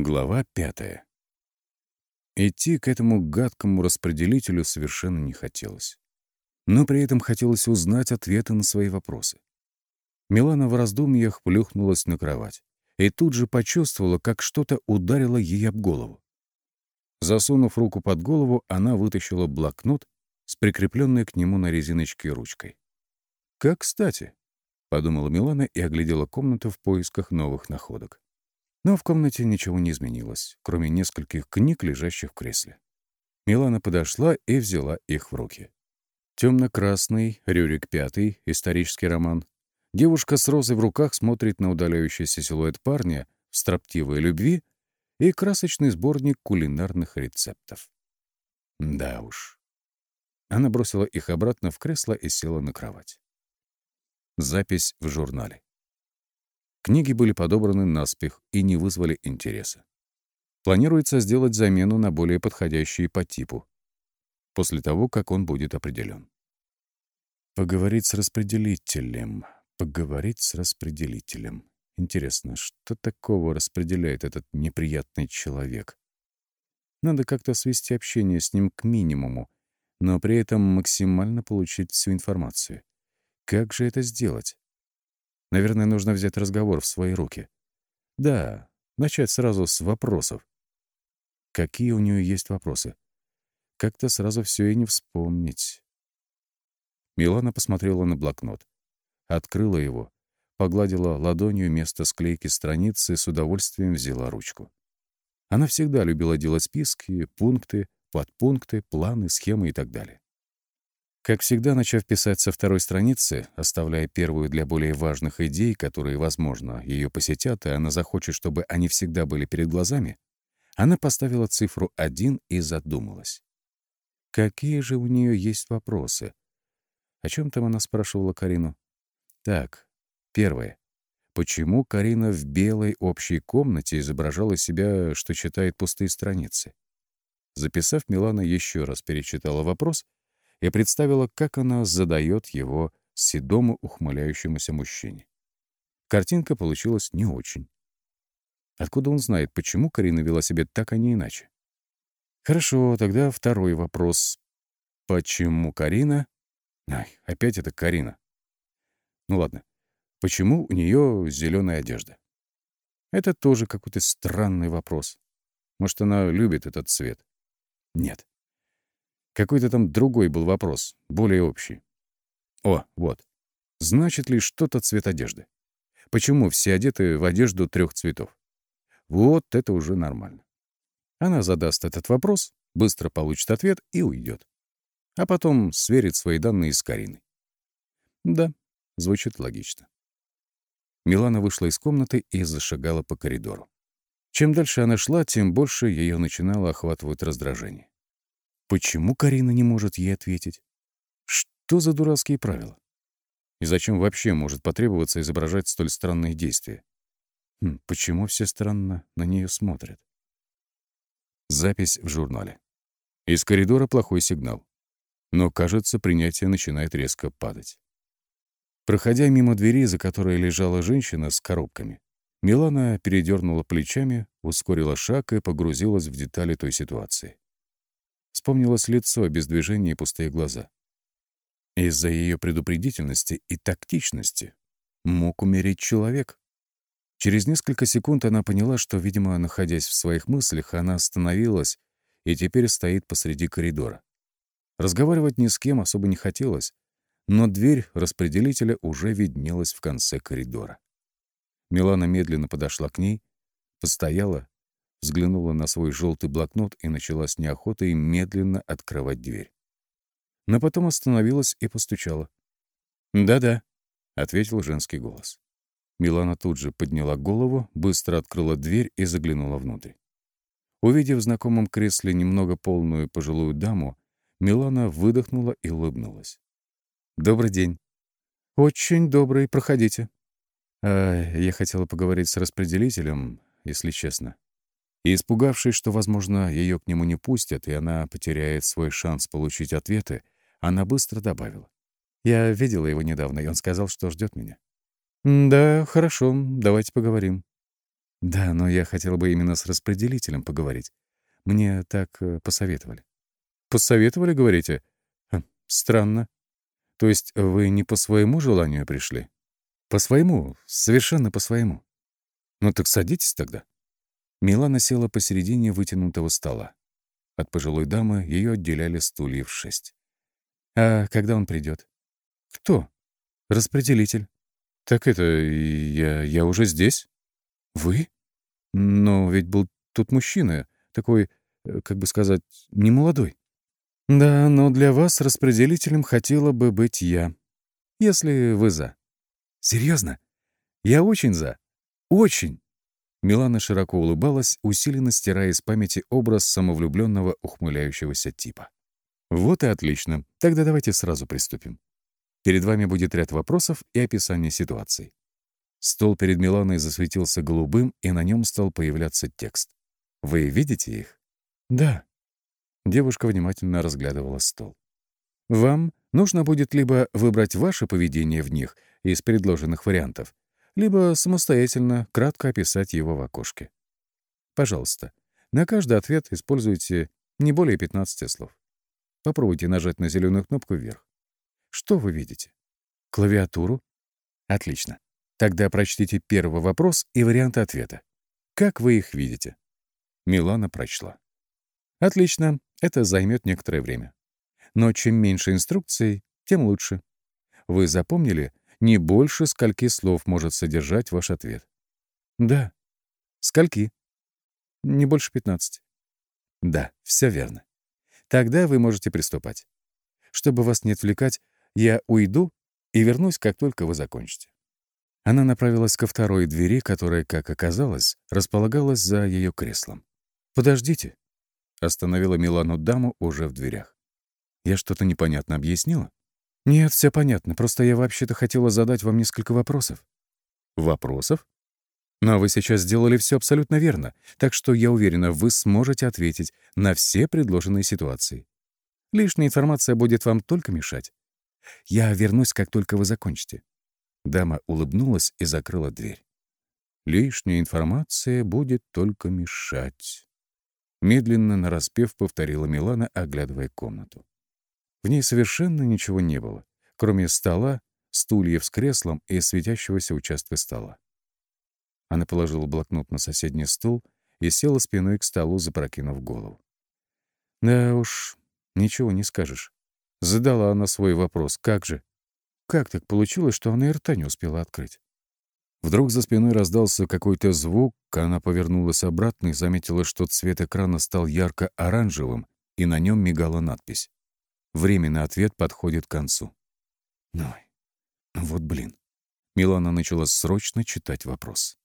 Глава пятая. Идти к этому гадкому распределителю совершенно не хотелось. Но при этом хотелось узнать ответы на свои вопросы. Милана в раздумьях плюхнулась на кровать и тут же почувствовала, как что-то ударило ей об голову. Засунув руку под голову, она вытащила блокнот с прикрепленной к нему на резиночке ручкой. «Как кстати», — подумала Милана и оглядела комнату в поисках новых находок. Но в комнате ничего не изменилось, кроме нескольких книг, лежащих в кресле. Милана подошла и взяла их в руки. Темно-красный, Рюрик Пятый, исторический роман. Девушка с розой в руках смотрит на удаляющийся силуэт парня в строптивой любви и красочный сборник кулинарных рецептов. Да уж. Она бросила их обратно в кресло и села на кровать. Запись в журнале. Книги были подобраны наспех и не вызвали интереса. Планируется сделать замену на более подходящие по типу, после того, как он будет определен. Поговорить с распределителем. Поговорить с распределителем. Интересно, что такого распределяет этот неприятный человек? Надо как-то свести общение с ним к минимуму, но при этом максимально получить всю информацию. Как же это сделать? Наверное, нужно взять разговор в свои руки. Да, начать сразу с вопросов. Какие у нее есть вопросы? Как-то сразу все и не вспомнить. Милана посмотрела на блокнот. Открыла его, погладила ладонью место склейки страницы и с удовольствием взяла ручку. Она всегда любила делать списки, пункты, подпункты, планы, схемы и так далее. Как всегда, начав писать со второй страницы, оставляя первую для более важных идей, которые, возможно, ее посетят, и она захочет, чтобы они всегда были перед глазами, она поставила цифру 1 и задумалась. Какие же у нее есть вопросы? О чем там она спрашивала Карину? Так, первое. Почему Карина в белой общей комнате изображала себя, что читает пустые страницы? Записав, Милана еще раз перечитала вопрос — и представила, как она задает его седому ухмыляющемуся мужчине. Картинка получилась не очень. Откуда он знает, почему Карина вела себя так, а не иначе? Хорошо, тогда второй вопрос. Почему Карина... Ай, опять это Карина. Ну ладно. Почему у нее зеленая одежда? Это тоже какой-то странный вопрос. Может, она любит этот цвет? Нет. Какой-то там другой был вопрос, более общий. О, вот. Значит ли что-то цвет одежды? Почему все одеты в одежду трех цветов? Вот это уже нормально. Она задаст этот вопрос, быстро получит ответ и уйдет. А потом сверит свои данные с Кариной. Да, звучит логично. Милана вышла из комнаты и зашагала по коридору. Чем дальше она шла, тем больше ее начинало охватывать раздражение. Почему Карина не может ей ответить? Что за дурацкие правила? И зачем вообще может потребоваться изображать столь странные действия? Хм, почему все странно на нее смотрят? Запись в журнале. Из коридора плохой сигнал. Но, кажется, принятие начинает резко падать. Проходя мимо двери, за которой лежала женщина с коробками, Милана передернула плечами, ускорила шаг и погрузилась в детали той ситуации. Вспомнилось лицо без движения и пустые глаза. Из-за ее предупредительности и тактичности мог умереть человек. Через несколько секунд она поняла, что, видимо, находясь в своих мыслях, она остановилась и теперь стоит посреди коридора. Разговаривать ни с кем особо не хотелось, но дверь распределителя уже виднелась в конце коридора. Милана медленно подошла к ней, постояла взглянула на свой желтый блокнот и начала с неохотой медленно открывать дверь. Но потом остановилась и постучала. «Да-да», — ответил женский голос. Милана тут же подняла голову, быстро открыла дверь и заглянула внутрь. Увидев в знакомом кресле немного полную пожилую даму, Милана выдохнула и улыбнулась. «Добрый день». «Очень добрый, проходите». А, «Я хотела поговорить с распределителем, если честно». И испугавшись, что, возможно, ее к нему не пустят, и она потеряет свой шанс получить ответы, она быстро добавила. «Я видела его недавно, и он сказал, что ждет меня». «Да, хорошо, давайте поговорим». Да, но я хотела бы именно с распределителем поговорить. Мне так э, посоветовали. Посоветовали, говорите? Хм, странно. То есть вы не по своему желанию пришли? По своему, совершенно по своему. Ну так садитесь тогда. Милана села посередине вытянутого стола. От пожилой дамы ее отделяли стулья в шесть. «А когда он придет? «Кто?» «Распределитель». «Так это... я... я уже здесь?» «Вы?» «Но ведь был тут мужчина, такой, как бы сказать, немолодой». «Да, но для вас распределителем хотела бы быть я, если вы за». «Серьезно? Я очень за. Очень!» Милана широко улыбалась, усиленно стирая из памяти образ самовлюбленного ухмыляющегося типа. «Вот и отлично. Тогда давайте сразу приступим. Перед вами будет ряд вопросов и описание ситуации. Стол перед Миланой засветился голубым, и на нем стал появляться текст. Вы видите их? Да. Девушка внимательно разглядывала стол. Вам нужно будет либо выбрать ваше поведение в них из предложенных вариантов, либо самостоятельно кратко описать его в окошке. Пожалуйста, на каждый ответ используйте не более 15 слов. Попробуйте нажать на зеленую кнопку вверх. Что вы видите? Клавиатуру? Отлично. Тогда прочтите первый вопрос и варианты ответа. Как вы их видите? Милана прочла. Отлично, это займет некоторое время. Но чем меньше инструкций, тем лучше. Вы запомнили, не больше скольки слов может содержать ваш ответ? Да. Скольки? Не больше 15. Да, все верно. Тогда вы можете приступать. Чтобы вас не отвлекать, я уйду и вернусь, как только вы закончите. Она направилась ко второй двери, которая, как оказалось, располагалась за ее креслом. «Подождите», — остановила Милану даму уже в дверях. «Я что-то непонятно объяснила?» «Нет, все понятно. Просто я вообще-то хотела задать вам несколько вопросов». «Вопросов?» «Но вы сейчас сделали все абсолютно верно, так что я уверена, вы сможете ответить на все предложенные ситуации. Лишняя информация будет вам только мешать. Я вернусь, как только вы закончите. Дама улыбнулась и закрыла дверь. «Лишняя информация будет только мешать», — медленно нараспев повторила Милана, оглядывая комнату. В ней совершенно ничего не было, кроме стола, стульев с креслом и светящегося участка стола. Она положила блокнот на соседний стул и села спиной к столу, запрокинув голову. Да уж, ничего не скажешь. Задала она свой вопрос. Как же? Как так получилось, что она и рта не успела открыть? Вдруг за спиной раздался какой-то звук, она повернулась обратно и заметила, что цвет экрана стал ярко-оранжевым, и на нем мигала надпись. Время на ответ подходит к концу. Ой, вот блин. Милана начала срочно читать вопрос.